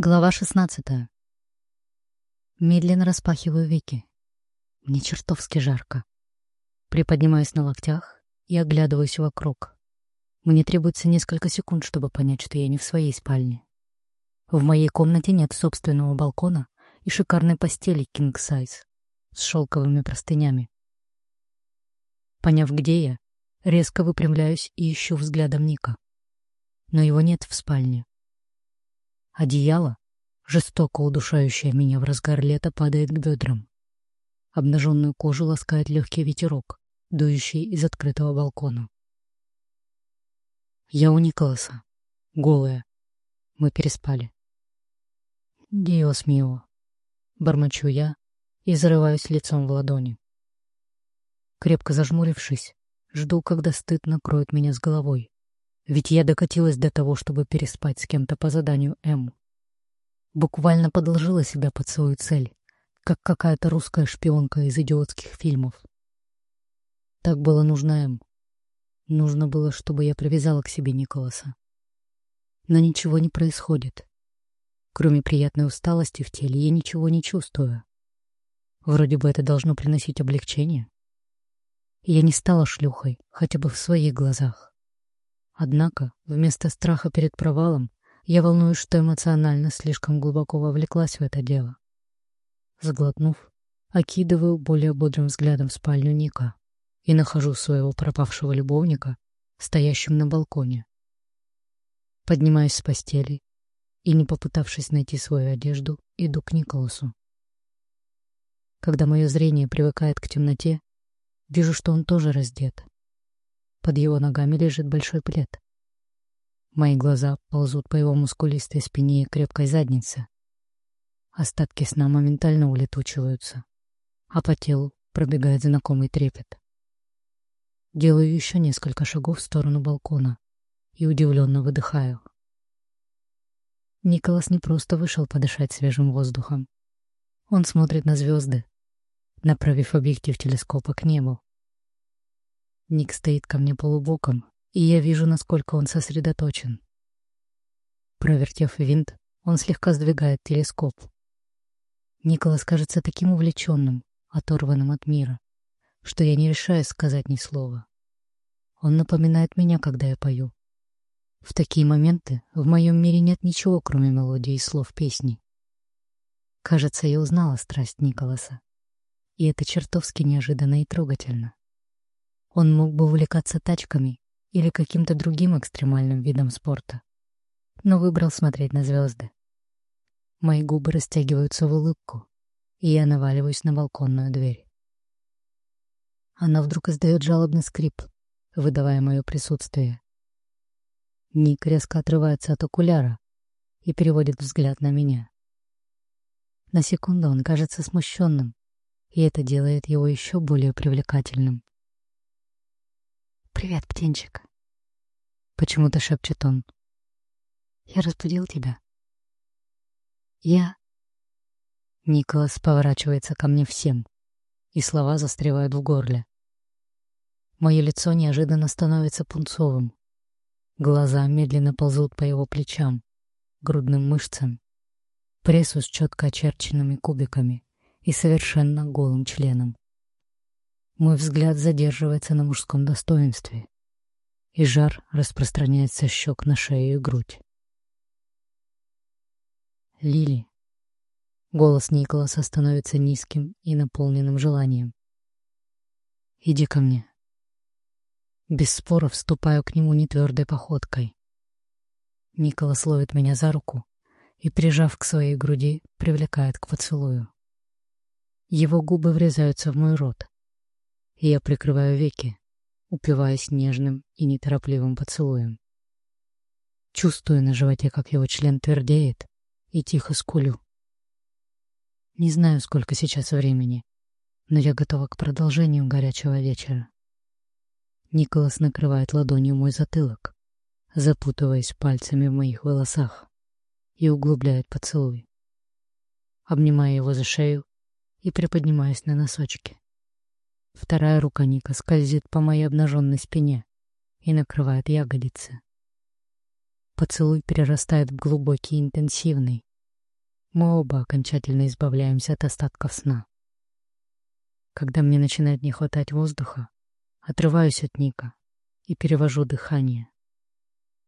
Глава 16. Медленно распахиваю веки. Мне чертовски жарко. Приподнимаюсь на локтях и оглядываюсь вокруг. Мне требуется несколько секунд, чтобы понять, что я не в своей спальне. В моей комнате нет собственного балкона и шикарной постели king size с шелковыми простынями. Поняв, где я, резко выпрямляюсь и ищу взглядом Ника. Но его нет в спальне. Одеяло, жестоко удушающее меня в разгар лета, падает к бедрам. Обнаженную кожу ласкает легкий ветерок, дующий из открытого балкона. Я у Николаса. Голая. Мы переспали. «Диос мио», — бормочу я и зарываюсь лицом в ладони. Крепко зажмурившись, жду, когда стыд накроет меня с головой. Ведь я докатилась до того, чтобы переспать с кем-то по заданию М. Буквально подложила себя под свою цель, как какая-то русская шпионка из идиотских фильмов. Так было нужно М. Нужно было, чтобы я привязала к себе Николаса. Но ничего не происходит. Кроме приятной усталости в теле, я ничего не чувствую. Вроде бы это должно приносить облегчение. Я не стала шлюхой, хотя бы в своих глазах. Однако, вместо страха перед провалом, я волнуюсь, что эмоционально слишком глубоко вовлеклась в это дело. Заглотнув, окидываю более бодрым взглядом спальню Ника и нахожу своего пропавшего любовника, стоящим на балконе. Поднимаюсь с постели и, не попытавшись найти свою одежду, иду к Николасу. Когда мое зрение привыкает к темноте, вижу, что он тоже раздет. Под его ногами лежит большой плед. Мои глаза ползут по его мускулистой спине и крепкой заднице. Остатки сна моментально улетучиваются, а по телу пробегает знакомый трепет. Делаю еще несколько шагов в сторону балкона и удивленно выдыхаю. Николас не просто вышел подышать свежим воздухом. Он смотрит на звезды, направив объектив телескопа к небу. Ник стоит ко мне полубоком, и я вижу, насколько он сосредоточен. Провертев винт, он слегка сдвигает телескоп. Николас кажется таким увлеченным, оторванным от мира, что я не решаюсь сказать ни слова. Он напоминает меня, когда я пою. В такие моменты в моем мире нет ничего, кроме мелодии и слов песни. Кажется, я узнала страсть Николаса. И это чертовски неожиданно и трогательно. Он мог бы увлекаться тачками или каким-то другим экстремальным видом спорта, но выбрал смотреть на звезды. Мои губы растягиваются в улыбку, и я наваливаюсь на балконную дверь. Она вдруг издает жалобный скрип, выдавая мое присутствие. Ник резко отрывается от окуляра и переводит взгляд на меня. На секунду он кажется смущенным, и это делает его еще более привлекательным. «Привет, птенчик!» Почему-то шепчет он. «Я разбудил тебя?» «Я...» Николас поворачивается ко мне всем, и слова застревают в горле. Мое лицо неожиданно становится пунцовым. Глаза медленно ползут по его плечам, грудным мышцам, прессу с четко очерченными кубиками и совершенно голым членом. Мой взгляд задерживается на мужском достоинстве, и жар распространяется щек на шею и грудь. Лили. Голос Николаса становится низким и наполненным желанием. «Иди ко мне». Без споров вступаю к нему нетвердой походкой. Николас ловит меня за руку и, прижав к своей груди, привлекает к поцелую. Его губы врезаются в мой рот, я прикрываю веки, упиваясь нежным и неторопливым поцелуем. Чувствую на животе, как его член твердеет, и тихо скулю. Не знаю, сколько сейчас времени, но я готова к продолжению горячего вечера. Николас накрывает ладонью мой затылок, запутываясь пальцами в моих волосах, и углубляет поцелуй. Обнимаю его за шею и приподнимаюсь на носочки. Вторая рука Ника скользит по моей обнаженной спине и накрывает ягодицы. Поцелуй перерастает в глубокий интенсивный, мы оба окончательно избавляемся от остатков сна. Когда мне начинает не хватать воздуха, отрываюсь от Ника и перевожу дыхание.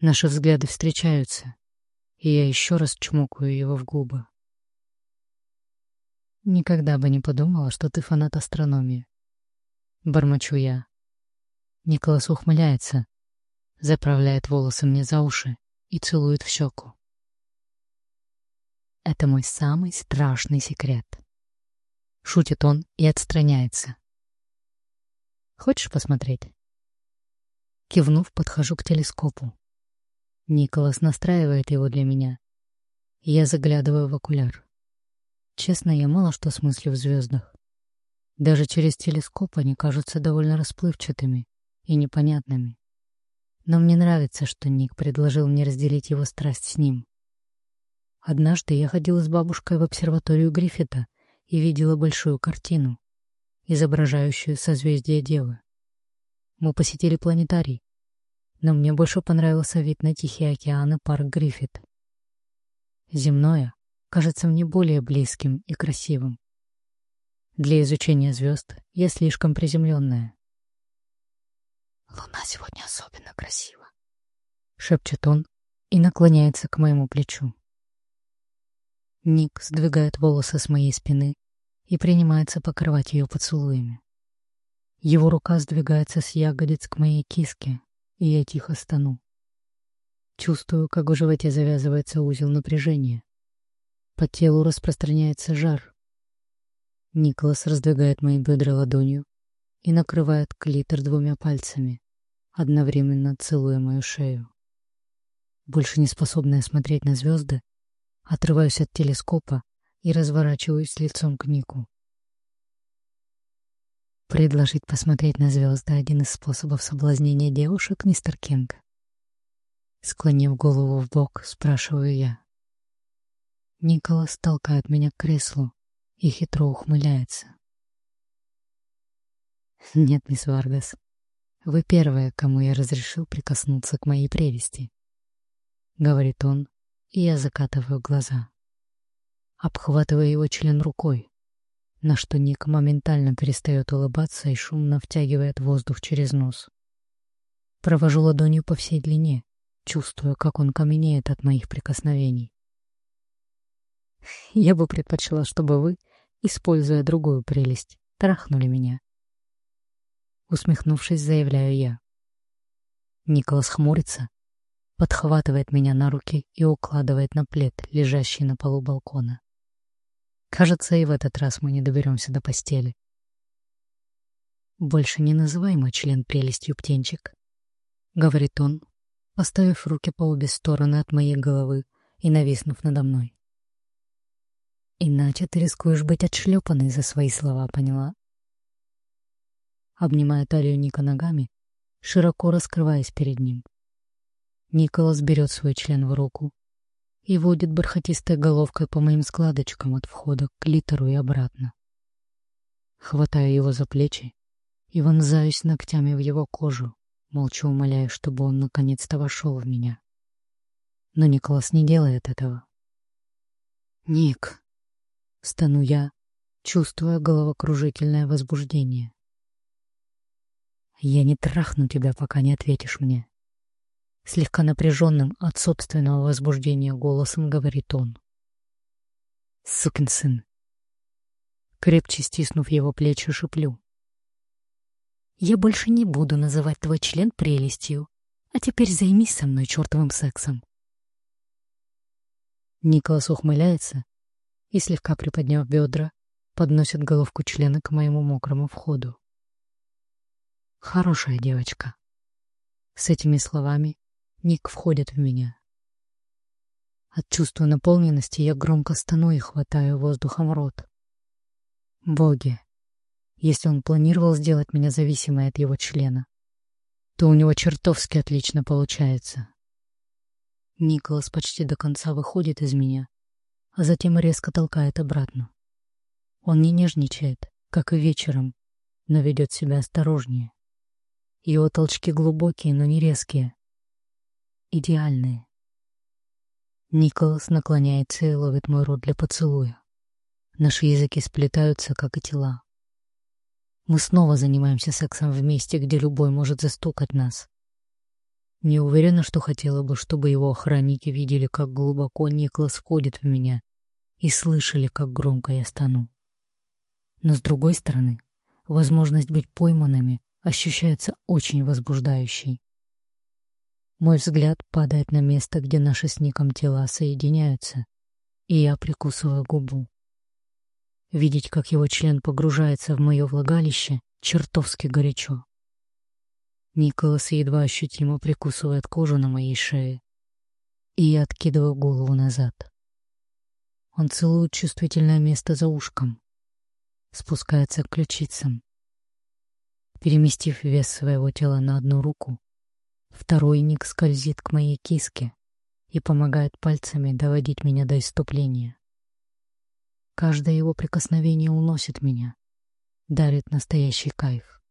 Наши взгляды встречаются, и я еще раз чмокаю его в губы. Никогда бы не подумала, что ты фанат астрономии. Бормочу я. Николас ухмыляется, заправляет волосы мне за уши и целует в щеку. Это мой самый страшный секрет. Шутит он и отстраняется. Хочешь посмотреть? Кивнув, подхожу к телескопу. Николас настраивает его для меня. Я заглядываю в окуляр. Честно, я мало что смыслю в звездах. Даже через телескоп они кажутся довольно расплывчатыми и непонятными. Но мне нравится, что Ник предложил мне разделить его страсть с ним. Однажды я ходила с бабушкой в обсерваторию Гриффита и видела большую картину, изображающую созвездие Девы. Мы посетили планетарий, но мне больше понравился вид на Тихий океан и парк Гриффит. Земное кажется мне более близким и красивым. Для изучения звезд я слишком приземленная. «Луна сегодня особенно красива», — шепчет он и наклоняется к моему плечу. Ник сдвигает волосы с моей спины и принимается покрывать ее поцелуями. Его рука сдвигается с ягодиц к моей киске, и я тихо стану. Чувствую, как в животе завязывается узел напряжения. По телу распространяется жар. Николас раздвигает мои бедра ладонью и накрывает клитор двумя пальцами, одновременно целуя мою шею. Больше не способная смотреть на звезды, отрываюсь от телескопа и разворачиваюсь лицом к Нику. Предложить посмотреть на звезды — один из способов соблазнения девушек, мистер Кинг. Склонив голову в бок, спрашиваю я. Николас толкает меня к креслу и хитро ухмыляется. Нет, мисс Варгас, вы первая, кому я разрешил прикоснуться к моей прелести. Говорит он, и я закатываю глаза. Обхватываю его член рукой, на что Ник моментально перестает улыбаться и шумно втягивает воздух через нос. Провожу ладонью по всей длине, чувствуя, как он каменеет от моих прикосновений. Я бы предпочла, чтобы вы, используя другую прелесть, трахнули меня. Усмехнувшись, заявляю я. Николас хмурится, подхватывает меня на руки и укладывает на плед, лежащий на полу балкона. Кажется, и в этот раз мы не доберемся до постели. «Больше не называй мой член прелестью, птенчик», — говорит он, поставив руки по обе стороны от моей головы и нависнув надо мной. «Иначе ты рискуешь быть отшлепанной за свои слова, поняла?» Обнимая талию Ника ногами, широко раскрываясь перед ним. Николас берет свой член в руку и водит бархатистой головкой по моим складочкам от входа к клитору и обратно. Хватаю его за плечи и вонзаюсь ногтями в его кожу, молча умоляя, чтобы он наконец-то вошел в меня. Но Николас не делает этого. «Ник!» — стану я, чувствуя головокружительное возбуждение. «Я не трахну тебя, пока не ответишь мне», Слегка напряженным от собственного возбуждения голосом говорит он. «Сукин сын!» Крепче стиснув его плечи, шиплю. «Я больше не буду называть твой член прелестью, а теперь займись со мной чертовым сексом». Николас ухмыляется и, слегка приподняв бедра, подносит головку члена к моему мокрому входу. «Хорошая девочка». С этими словами Ник входит в меня. От чувства наполненности я громко стану и хватаю воздухом рот. Боги, если он планировал сделать меня зависимой от его члена, то у него чертовски отлично получается. Николас почти до конца выходит из меня, а затем резко толкает обратно. Он не нежничает, как и вечером, но ведет себя осторожнее. Его толчки глубокие, но не резкие, идеальные. Николас наклоняется и ловит мой рот для поцелуя. Наши языки сплетаются, как и тела. Мы снова занимаемся сексом в месте, где любой может застукать нас. Не уверена, что хотела бы, чтобы его охранники видели, как глубоко Николас входит в меня и слышали, как громко я стану. Но с другой стороны, возможность быть пойманными ощущается очень возбуждающей. Мой взгляд падает на место, где наши с Ником тела соединяются, и я прикусываю губу. Видеть, как его член погружается в мое влагалище, чертовски горячо. Николас едва ощутимо прикусывает кожу на моей шее, и я откидываю голову назад. Он целует чувствительное место за ушком, спускается к ключицам. Переместив вес своего тела на одну руку, второй Ник скользит к моей киске и помогает пальцами доводить меня до иступления. Каждое его прикосновение уносит меня, дарит настоящий кайф.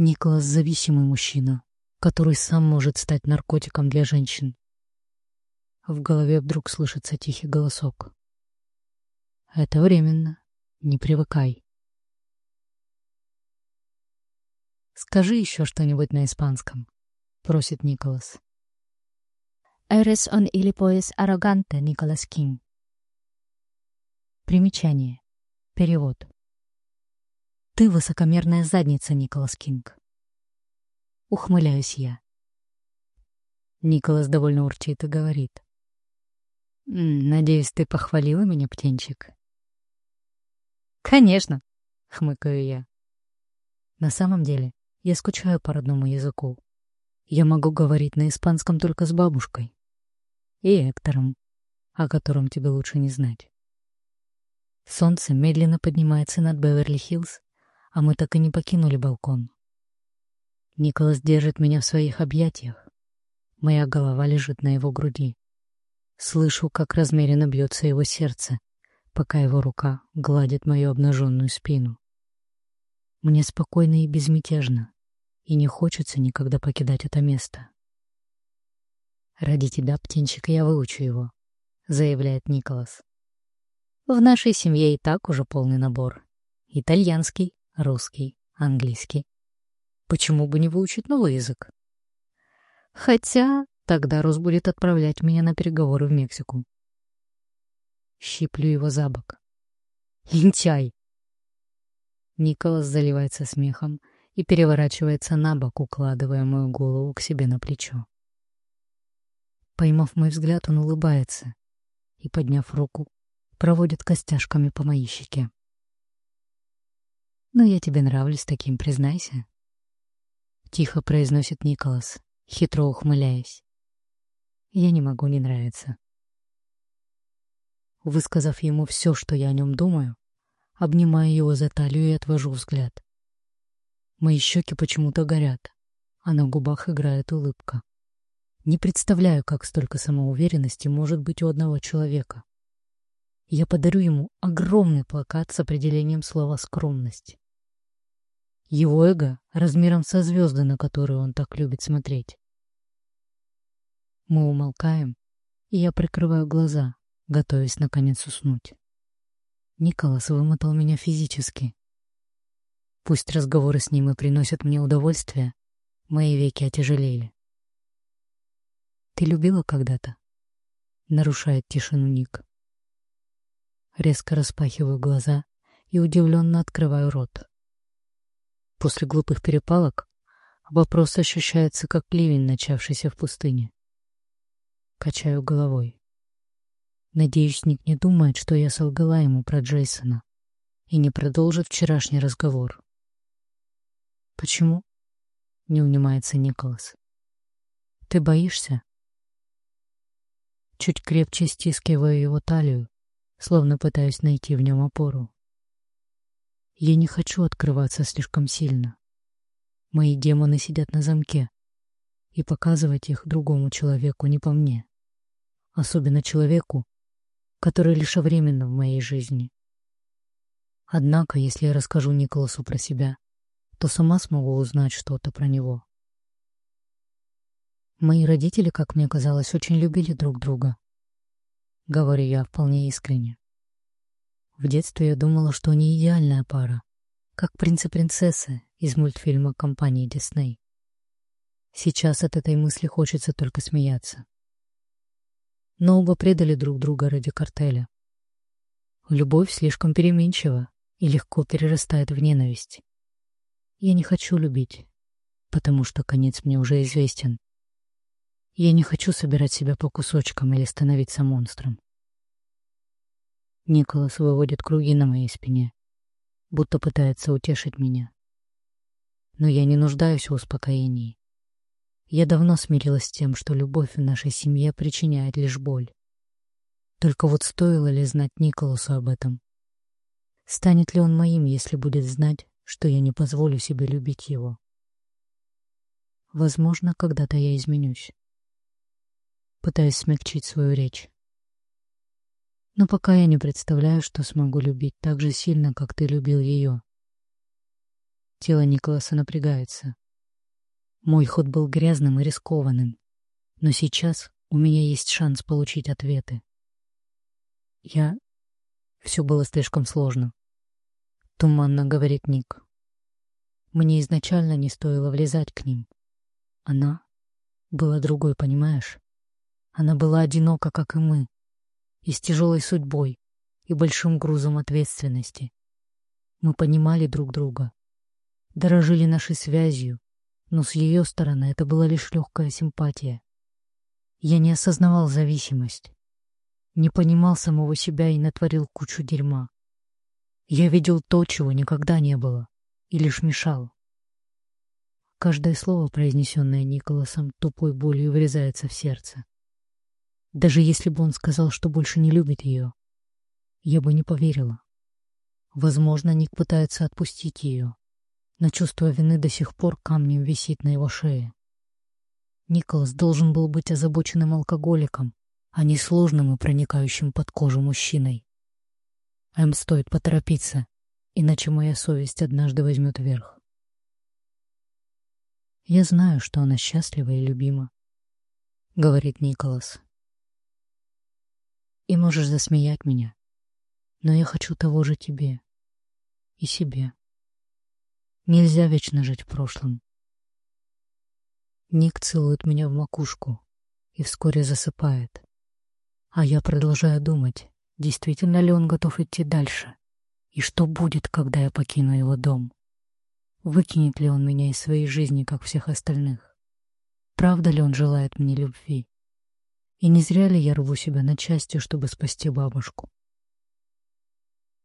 Николас зависимый мужчина, который сам может стать наркотиком для женщин. В голове вдруг слышится тихий голосок. Это временно. Не привыкай. Скажи еще что-нибудь на испанском, просит Николас. Eres un ilipоис arrogante, Николас Кинг. Примечание. Перевод. Ты высокомерная задница, Николас Кинг. Ухмыляюсь я. Николас довольно урчит и говорит. «Надеюсь, ты похвалила меня, птенчик?» «Конечно!» — хмыкаю я. На самом деле, я скучаю по родному языку. Я могу говорить на испанском только с бабушкой. И Эктором, о котором тебе лучше не знать. Солнце медленно поднимается над Беверли-Хиллз, а мы так и не покинули балкон. Николас держит меня в своих объятиях. Моя голова лежит на его груди. Слышу, как размеренно бьется его сердце, пока его рука гладит мою обнаженную спину. Мне спокойно и безмятежно, и не хочется никогда покидать это место. «Ради тебя, птенчик, я выучу его», — заявляет Николас. «В нашей семье и так уже полный набор. Итальянский, русский, английский. Почему бы не выучить новый язык? Хотя тогда Рус будет отправлять меня на переговоры в Мексику. Щиплю его за бок. Лентяй! Николас заливается смехом и переворачивается на бок, укладывая мою голову к себе на плечо. Поймав мой взгляд, он улыбается и, подняв руку, проводит костяшками по моей щеке. «Но я тебе нравлюсь таким, признайся», — тихо произносит Николас, хитро ухмыляясь. «Я не могу не нравиться». Высказав ему все, что я о нем думаю, обнимаю его за талию и отвожу взгляд. Мои щеки почему-то горят, а на губах играет улыбка. Не представляю, как столько самоуверенности может быть у одного человека. Я подарю ему огромный плакат с определением слова «скромность». Его эго размером со звезды, на которые он так любит смотреть. Мы умолкаем, и я прикрываю глаза, готовясь наконец уснуть. Николас вымотал меня физически. Пусть разговоры с ним и приносят мне удовольствие, мои веки отяжелели. «Ты любила когда-то?» — нарушает тишину Ник. Резко распахиваю глаза и удивленно открываю рот. После глупых перепалок вопрос ощущается как ливень, начавшийся в пустыне. Качаю головой. Надеюсь, Ник не думает, что я солгала ему про Джейсона и не продолжит вчерашний разговор. «Почему?» — не унимается Николас. «Ты боишься?» Чуть крепче стискиваю его талию, словно пытаюсь найти в нем опору. Я не хочу открываться слишком сильно. Мои демоны сидят на замке, и показывать их другому человеку не по мне. Особенно человеку, который лишь временно в моей жизни. Однако, если я расскажу Николасу про себя, то сама смогу узнать что-то про него. Мои родители, как мне казалось, очень любили друг друга. Говорю я вполне искренне. В детстве я думала, что они идеальная пара, как принц и принцесса из мультфильма компании Дисней. Сейчас от этой мысли хочется только смеяться. Но оба предали друг друга ради картеля. Любовь слишком переменчива и легко перерастает в ненависть. Я не хочу любить, потому что конец мне уже известен. Я не хочу собирать себя по кусочкам или становиться монстром. Николас выводит круги на моей спине, будто пытается утешить меня. Но я не нуждаюсь в успокоении. Я давно смирилась с тем, что любовь в нашей семье причиняет лишь боль. Только вот стоило ли знать Николасу об этом? Станет ли он моим, если будет знать, что я не позволю себе любить его? Возможно, когда-то я изменюсь пытаясь смягчить свою речь. Но пока я не представляю, что смогу любить так же сильно, как ты любил ее. Тело Николаса напрягается. Мой ход был грязным и рискованным, но сейчас у меня есть шанс получить ответы. Я... Все было слишком сложно. Туманно говорит Ник. Мне изначально не стоило влезать к ним. Она была другой, понимаешь? Она была одинока, как и мы, и с тяжелой судьбой, и большим грузом ответственности. Мы понимали друг друга, дорожили нашей связью, но с ее стороны это была лишь легкая симпатия. Я не осознавал зависимость, не понимал самого себя и натворил кучу дерьма. Я видел то, чего никогда не было, и лишь мешал. Каждое слово, произнесенное Николасом, тупой болью врезается в сердце. Даже если бы он сказал, что больше не любит ее, я бы не поверила. Возможно, Ник пытается отпустить ее, но чувство вины до сих пор камнем висит на его шее. Николас должен был быть озабоченным алкоголиком, а не сложным и проникающим под кожу мужчиной. Им стоит поторопиться, иначе моя совесть однажды возьмет верх. «Я знаю, что она счастлива и любима», — говорит Николас и можешь засмеять меня. Но я хочу того же тебе и себе. Нельзя вечно жить в прошлом. Ник целует меня в макушку и вскоре засыпает. А я продолжаю думать, действительно ли он готов идти дальше, и что будет, когда я покину его дом. Выкинет ли он меня из своей жизни, как всех остальных? Правда ли он желает мне любви? И не зря ли я рву себя на части, чтобы спасти бабушку?